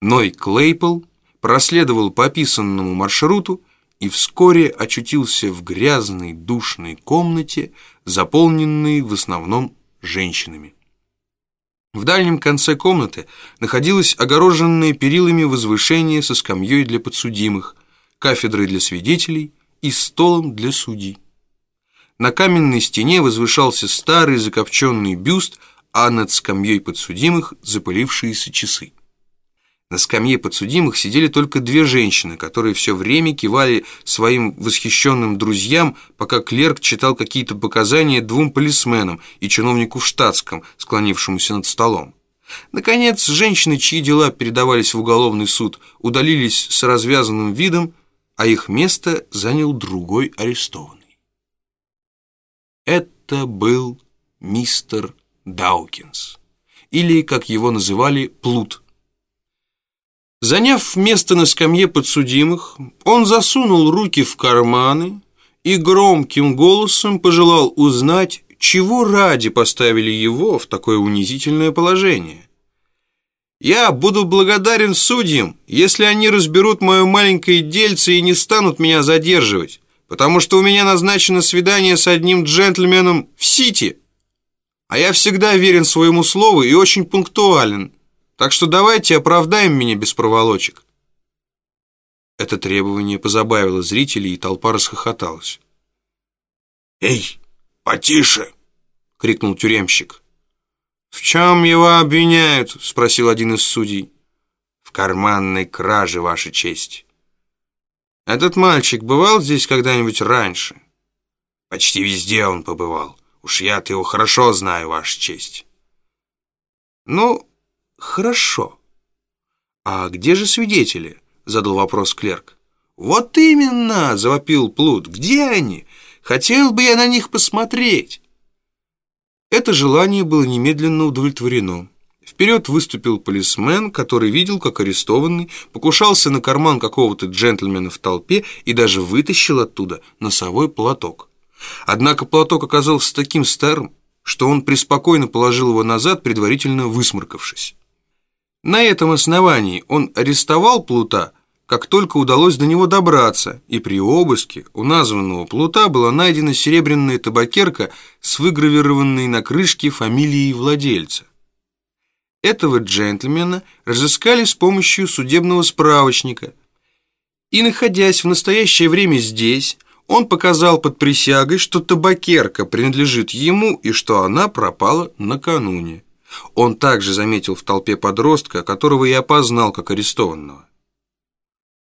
Ной Клейпл проследовал по описанному маршруту и вскоре очутился в грязной душной комнате, заполненной в основном женщинами. В дальнем конце комнаты находилось огороженное перилами возвышение со скамьей для подсудимых, кафедрой для свидетелей и столом для судей. На каменной стене возвышался старый закопченный бюст, а над скамьей подсудимых запылившиеся часы. На скамье подсудимых сидели только две женщины, которые все время кивали своим восхищенным друзьям, пока клерк читал какие-то показания двум полисменам и чиновнику в штатском, склонившемуся над столом. Наконец, женщины, чьи дела передавались в уголовный суд, удалились с развязанным видом, а их место занял другой арестованный. Это был мистер Даукинс, или, как его называли, Плут. Заняв место на скамье подсудимых, он засунул руки в карманы и громким голосом пожелал узнать, чего ради поставили его в такое унизительное положение. «Я буду благодарен судьям, если они разберут мое маленькое дельце и не станут меня задерживать, потому что у меня назначено свидание с одним джентльменом в Сити, а я всегда верен своему слову и очень пунктуален». Так что давайте оправдаем меня без проволочек. Это требование позабавило зрителей, и толпа расхохоталась. «Эй, потише!» — крикнул тюремщик. «В чем его обвиняют?» — спросил один из судей. «В карманной краже, Ваша честь». «Этот мальчик бывал здесь когда-нибудь раньше?» «Почти везде он побывал. Уж я-то его хорошо знаю, Ваша честь». «Ну, «Хорошо. А где же свидетели?» — задал вопрос клерк. «Вот именно!» — завопил Плут. «Где они? Хотел бы я на них посмотреть!» Это желание было немедленно удовлетворено. Вперед выступил полисмен, который видел, как арестованный покушался на карман какого-то джентльмена в толпе и даже вытащил оттуда носовой платок. Однако платок оказался таким старым, что он преспокойно положил его назад, предварительно высморкавшись. На этом основании он арестовал Плута, как только удалось до него добраться, и при обыске у названного Плута была найдена серебряная табакерка с выгравированной на крышке фамилией владельца. Этого джентльмена разыскали с помощью судебного справочника. И, находясь в настоящее время здесь, он показал под присягой, что табакерка принадлежит ему и что она пропала накануне. Он также заметил в толпе подростка, которого я опознал как арестованного.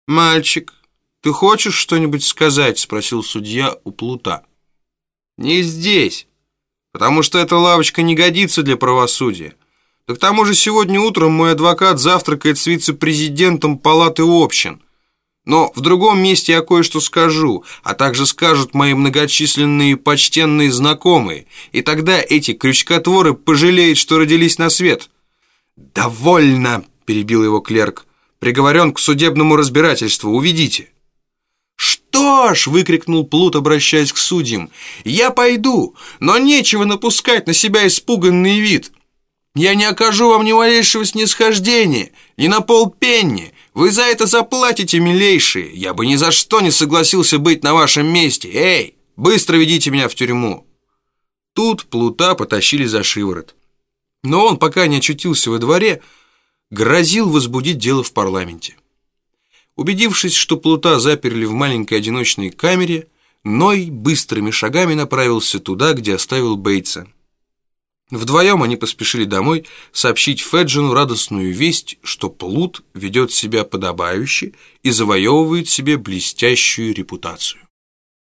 «Мальчик, ты хочешь что-нибудь сказать?» – спросил судья у Плута. «Не здесь, потому что эта лавочка не годится для правосудия. Да к тому же сегодня утром мой адвокат завтракает с вице-президентом палаты общин. Но в другом месте я кое-что скажу, а также скажут мои многочисленные почтенные знакомые, и тогда эти крючкотворы пожалеют, что родились на свет». «Довольно!» – перебил его клерк. «Приговорен к судебному разбирательству. Уведите». «Что ж!» – выкрикнул Плут, обращаясь к судьям. «Я пойду, но нечего напускать на себя испуганный вид. Я не окажу вам ни малейшего снисхождения, ни на полпенни. Вы за это заплатите, милейшие. Я бы ни за что не согласился быть на вашем месте. Эй, быстро ведите меня в тюрьму. Тут Плута потащили за шиворот. Но он, пока не очутился во дворе, грозил возбудить дело в парламенте. Убедившись, что Плута заперли в маленькой одиночной камере, Ной быстрыми шагами направился туда, где оставил Бейтса. Вдвоем они поспешили домой сообщить Феджину радостную весть, что Плут ведет себя подобающе и завоевывает себе блестящую репутацию.